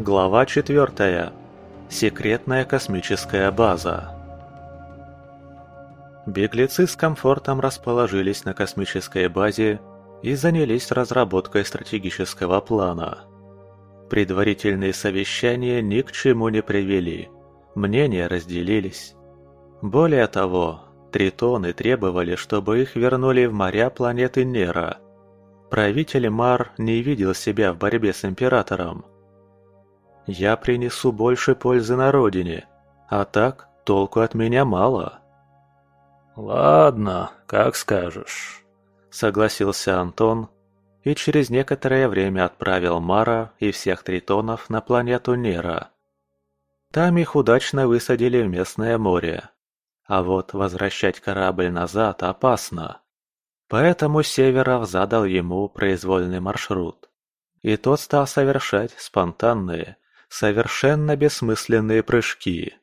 Глава 4. Секретная космическая база. Беглецы с комфортом расположились на космической базе и занялись разработкой стратегического плана. Предварительные совещания ни к чему не привели, мнения разделились. Более того, тритоны требовали, чтобы их вернули в моря планеты Нера. Правитель Мар не видел себя в борьбе с Императором. «Я принесу больше пользы на родине, а так толку от меня мало». «Ладно, как скажешь», — согласился Антон и через некоторое время отправил Мара и всех тритонов на планету Нера. Там их удачно высадили в местное море. А вот возвращать корабль назад опасно. Поэтому Северов задал ему произвольный маршрут. И тот стал совершать спонтанные, совершенно бессмысленные прыжки.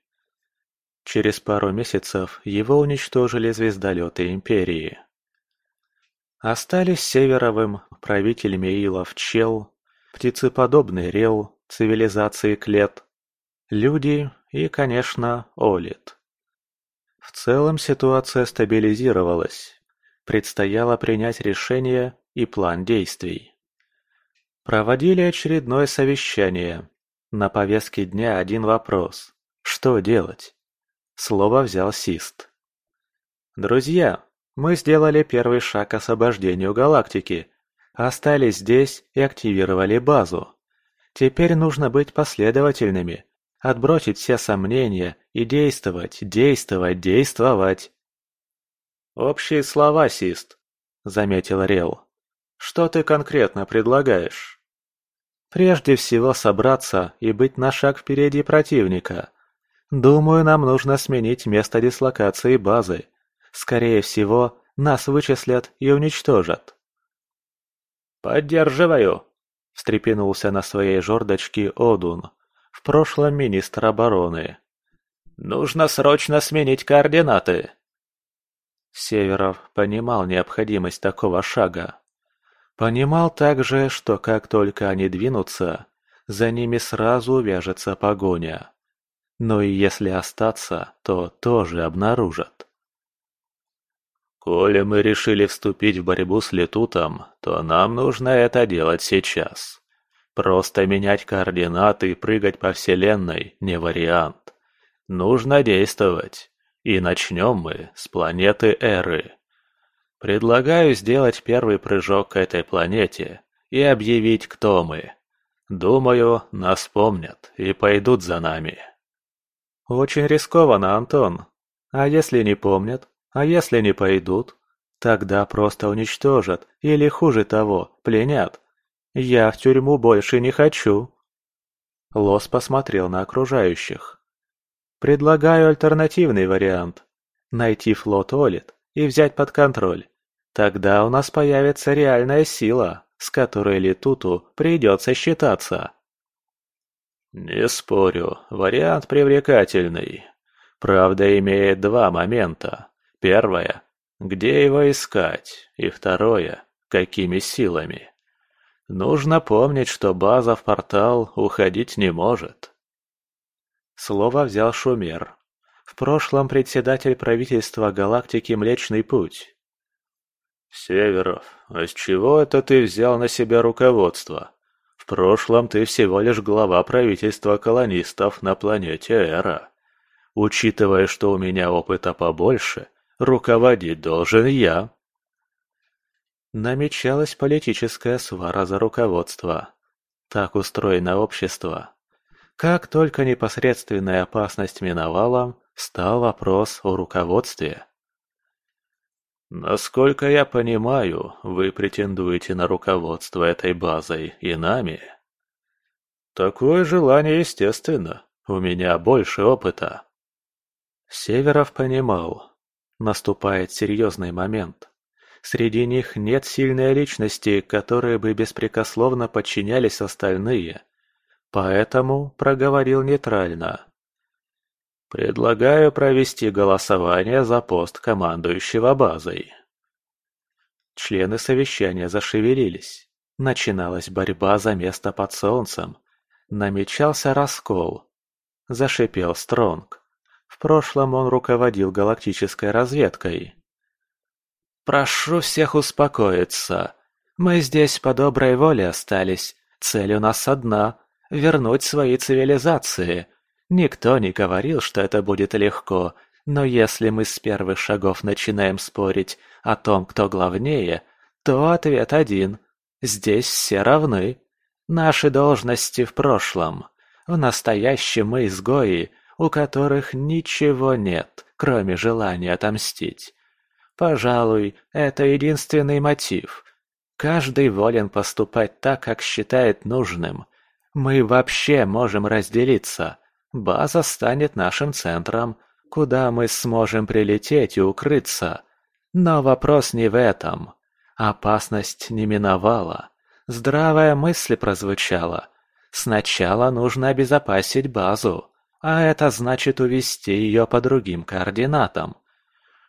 Через пару месяцев его уничтожили звездолеты Империи. Остались Северовым правитель Меилов Чел, птицеподобный Рел, цивилизации Клет, люди и, конечно, Олит. В целом ситуация стабилизировалась. Предстояло принять решение и план действий. Проводили очередное совещание. На повестке дня один вопрос. Что делать? Слово взял Сист. Друзья, мы сделали первый шаг к освобождению галактики. Остались здесь и активировали базу. Теперь нужно быть последовательными Отбросить все сомнения и действовать, действовать, действовать. «Общие слова, Сист», — заметил Рел. «Что ты конкретно предлагаешь?» «Прежде всего собраться и быть на шаг впереди противника. Думаю, нам нужно сменить место дислокации базы. Скорее всего, нас вычислят и уничтожат». «Поддерживаю», — встрепенулся на своей жердочке Одун в прошлом министр обороны. «Нужно срочно сменить координаты!» Северов понимал необходимость такого шага. Понимал также, что как только они двинутся, за ними сразу увяжется погоня. Но и если остаться, то тоже обнаружат. «Коли мы решили вступить в борьбу с Летутом, то нам нужно это делать сейчас», Просто менять координаты и прыгать по вселенной не вариант. Нужно действовать. И начнем мы с планеты Эры. Предлагаю сделать первый прыжок к этой планете и объявить, кто мы. Думаю, нас помнят и пойдут за нами. Очень рискованно, Антон. А если не помнят? А если не пойдут? Тогда просто уничтожат или, хуже того, пленят. Я в тюрьму больше не хочу. Лос посмотрел на окружающих. Предлагаю альтернативный вариант. Найти флот Олит и взять под контроль. Тогда у нас появится реальная сила, с которой Летуту придется считаться. Не спорю, вариант привлекательный. Правда, имеет два момента. Первое – где его искать? И второе – какими силами? Нужно помнить, что база в портал уходить не может. Слово взял Шумер. В прошлом председатель правительства галактики Млечный Путь. «Северов, а с чего это ты взял на себя руководство? В прошлом ты всего лишь глава правительства колонистов на планете Эра. Учитывая, что у меня опыта побольше, руководить должен я». Намечалась политическая свара за руководство. Так устроено общество. Как только непосредственная опасность миновала, стал вопрос о руководстве. «Насколько я понимаю, вы претендуете на руководство этой базой и нами?» «Такое желание естественно. У меня больше опыта». Северов понимал. Наступает серьезный момент. Среди них нет сильной личности, которые бы беспрекословно подчинялись остальные. Поэтому проговорил нейтрально. «Предлагаю провести голосование за пост командующего базой». Члены совещания зашевелились. Начиналась борьба за место под солнцем. намечался раскол. Зашипел Стронг. В прошлом он руководил галактической разведкой. «Прошу всех успокоиться. Мы здесь по доброй воле остались. Цель у нас одна — вернуть свои цивилизации. Никто не говорил, что это будет легко, но если мы с первых шагов начинаем спорить о том, кто главнее, то ответ один. Здесь все равны. Наши должности в прошлом. В настоящем мы изгои, у которых ничего нет, кроме желания отомстить. Пожалуй, это единственный мотив. Каждый волен поступать так, как считает нужным. Мы вообще можем разделиться. База станет нашим центром, куда мы сможем прилететь и укрыться. Но вопрос не в этом. Опасность не миновала. Здравая мысль прозвучала. Сначала нужно обезопасить базу, а это значит увести ее по другим координатам.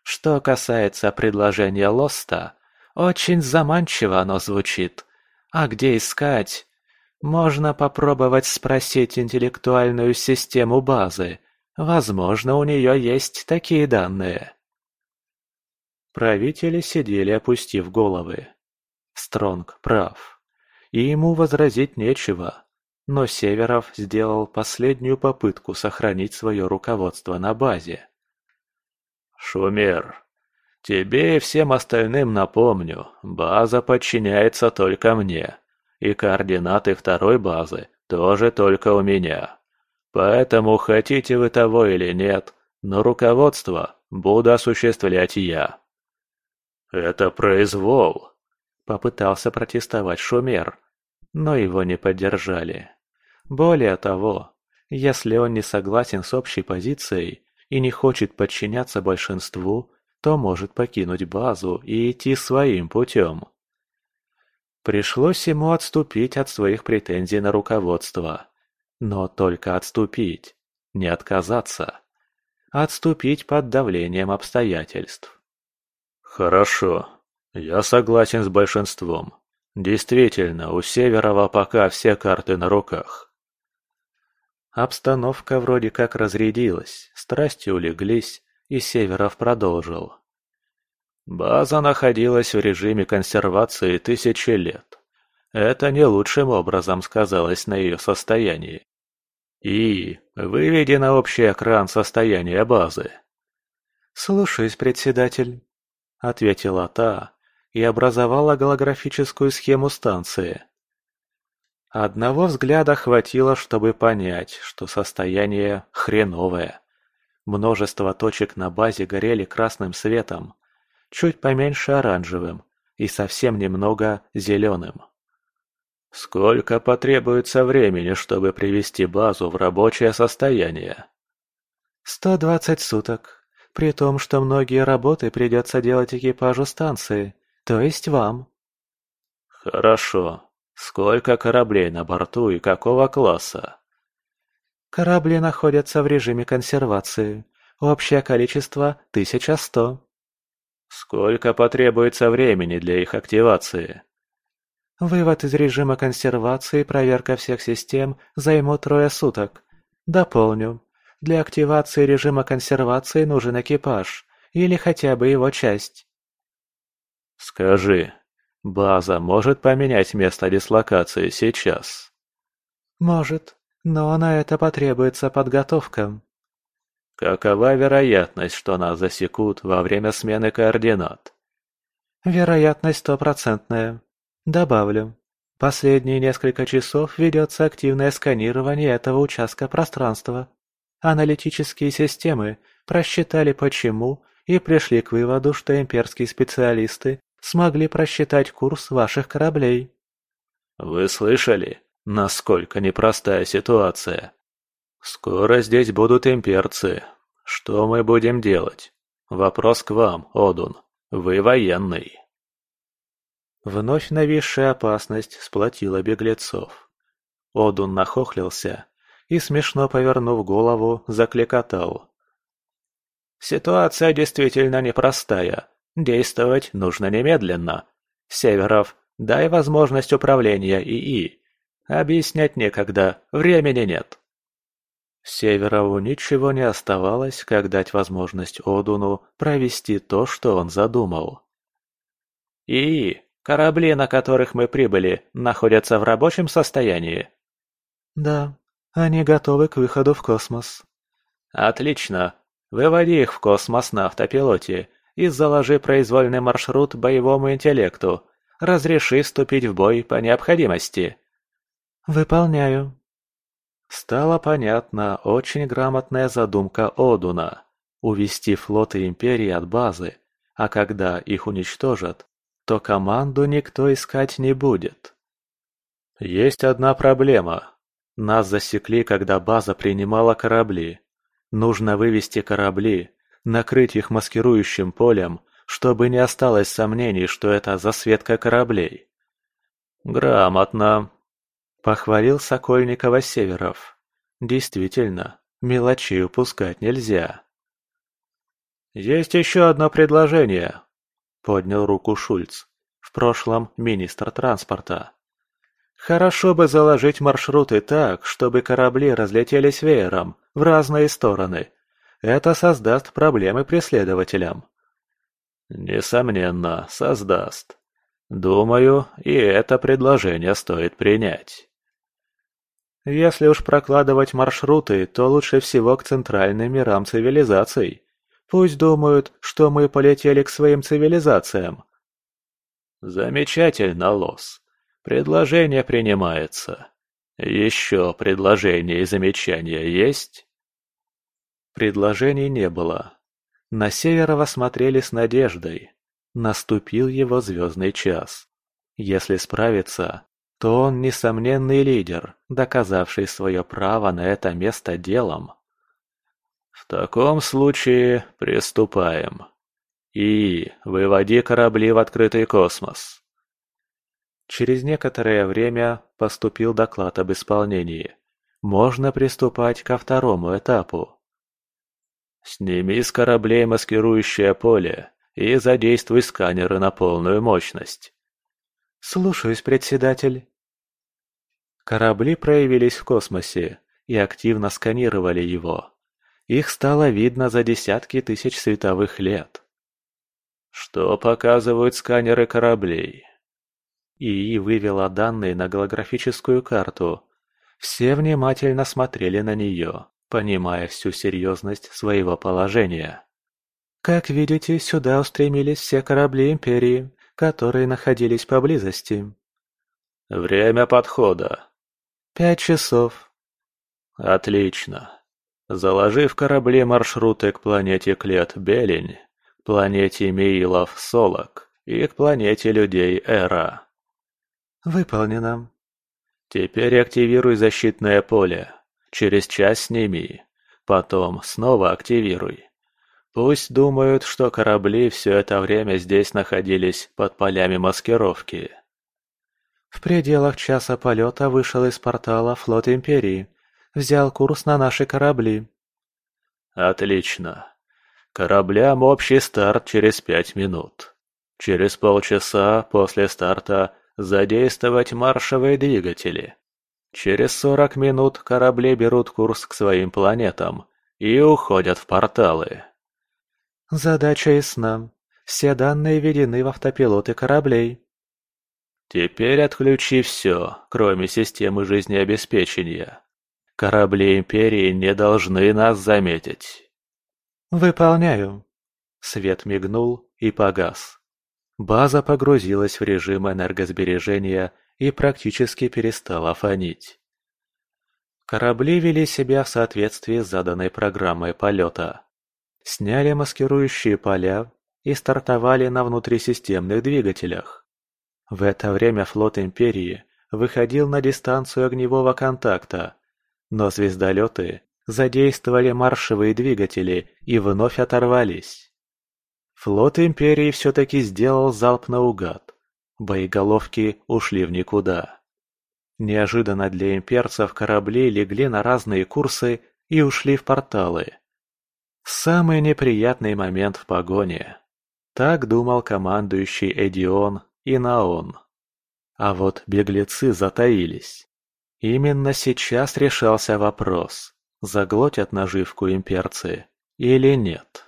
Что касается предложения Лоста, очень заманчиво оно звучит. А где искать? Можно попробовать спросить интеллектуальную систему базы. Возможно, у нее есть такие данные. Правители сидели, опустив головы. Стронг прав. И ему возразить нечего. Но Северов сделал последнюю попытку сохранить свое руководство на базе. «Шумер, тебе и всем остальным напомню, база подчиняется только мне, и координаты второй базы тоже только у меня. Поэтому хотите вы того или нет, но руководство буду осуществлять я. «Это произвол!» – попытался протестовать Шумер, но его не поддержали. Более того, если он не согласен с общей позицией и не хочет подчиняться большинству, то может покинуть базу и идти своим путем. Пришлось ему отступить от своих претензий на руководство. Но только отступить, не отказаться. Отступить под давлением обстоятельств. «Хорошо. Я согласен с большинством. Действительно, у Северова пока все карты на руках». Обстановка вроде как разрядилась, страсти улеглись, и Северов продолжил. База находилась в режиме консервации тысячи лет. Это не лучшим образом сказалось на ее состоянии. И выведи на общий экран состояние базы. «Слушаюсь, председатель». — ответила та и образовала голографическую схему станции. Одного взгляда хватило, чтобы понять, что состояние хреновое. Множество точек на базе горели красным светом, чуть поменьше оранжевым и совсем немного зеленым. Сколько потребуется времени, чтобы привести базу в рабочее состояние? «Сто двадцать суток», при том, что многие работы придется делать экипажу станции, то есть вам. Хорошо. Сколько кораблей на борту и какого класса? Корабли находятся в режиме консервации. Общее количество – 1100. Сколько потребуется времени для их активации? Вывод из режима консервации и проверка всех систем займут трое суток. Дополню. Для активации режима консервации нужен экипаж, или хотя бы его часть. Скажи, база может поменять место дислокации сейчас? Может, но на это потребуется подготовка. Какова вероятность, что нас засекут во время смены координат? Вероятность стопроцентная. Добавлю. Последние несколько часов ведется активное сканирование этого участка пространства. Аналитические системы просчитали почему и пришли к выводу, что имперские специалисты смогли просчитать курс ваших кораблей. Вы слышали, насколько непростая ситуация? Скоро здесь будут имперцы. Что мы будем делать? Вопрос к вам, Одун. Вы военный. Вновь нависшая опасность сплотила беглецов. Одун нахохлился и, смешно повернув голову, закликотал. «Ситуация действительно непростая. Действовать нужно немедленно. Северов, дай возможность управления ИИ. Объяснять некогда, времени нет. Северову ничего не оставалось, как дать возможность Одуну провести то, что он задумал. «И корабли, на которых мы прибыли, находятся в рабочем состоянии?» «Да, они готовы к выходу в космос». «Отлично. Выводи их в космос на автопилоте и заложи произвольный маршрут боевому интеллекту. Разреши вступить в бой по необходимости». «Выполняю». Стала понятна очень грамотная задумка Одуна – увести флоты Империи от базы, а когда их уничтожат, то команду никто искать не будет. Есть одна проблема. Нас засекли, когда база принимала корабли. Нужно вывести корабли, накрыть их маскирующим полем, чтобы не осталось сомнений, что это засветка кораблей. Грамотно, Похвалил Сокольникова Северов. Действительно, мелочей упускать нельзя. «Есть еще одно предложение», — поднял руку Шульц, в прошлом министр транспорта. «Хорошо бы заложить маршруты так, чтобы корабли разлетелись веером в разные стороны. Это создаст проблемы преследователям». «Несомненно, создаст. Думаю, и это предложение стоит принять». Если уж прокладывать маршруты, то лучше всего к центральным мирам цивилизаций. Пусть думают, что мы полетели к своим цивилизациям. Замечательно, Лос. Предложение принимается. Еще предложения и замечания есть? Предложений не было. На Северова смотрели с надеждой. Наступил его звездный час. Если справится, то он несомненный лидер, доказавший свое право на это место делом. В таком случае приступаем. И выводи корабли в открытый космос. Через некоторое время поступил доклад об исполнении. Можно приступать ко второму этапу. Сними с кораблей маскирующее поле и задействуй сканеры на полную мощность. «Слушаюсь, председатель». Корабли проявились в космосе и активно сканировали его. Их стало видно за десятки тысяч световых лет. Что показывают сканеры кораблей? ИИ вывела данные на голографическую карту. Все внимательно смотрели на нее, понимая всю серьезность своего положения. Как видите, сюда устремились все корабли Империи, которые находились поблизости. Время подхода. Пять часов. Отлично. Заложи в корабле маршруты к планете Клет-Белень, планете Миилов-Солок и к планете людей Эра. Выполнено. Теперь активируй защитное поле. Через час сними. Потом снова активируй. Пусть думают, что корабли все это время здесь находились под полями маскировки. В пределах часа полета вышел из портала флот Империи. Взял курс на наши корабли. Отлично. Кораблям общий старт через пять минут. Через полчаса после старта задействовать маршевые двигатели. Через сорок минут корабли берут курс к своим планетам и уходят в порталы. Задача ясна. Все данные введены в автопилоты кораблей. Теперь отключи все, кроме системы жизнеобеспечения. Корабли Империи не должны нас заметить. Выполняю. Свет мигнул и погас. База погрузилась в режим энергосбережения и практически перестала фонить. Корабли вели себя в соответствии с заданной программой полета сняли маскирующие поля и стартовали на внутрисистемных двигателях. В это время флот Империи выходил на дистанцию огневого контакта, но звездолеты задействовали маршевые двигатели и вновь оторвались. Флот Империи все-таки сделал залп наугад. Боеголовки ушли в никуда. Неожиданно для имперцев корабли легли на разные курсы и ушли в порталы. Самый неприятный момент в погоне. Так думал командующий Эдион и Наон. А вот беглецы затаились. Именно сейчас решался вопрос, заглотят наживку имперцы или нет.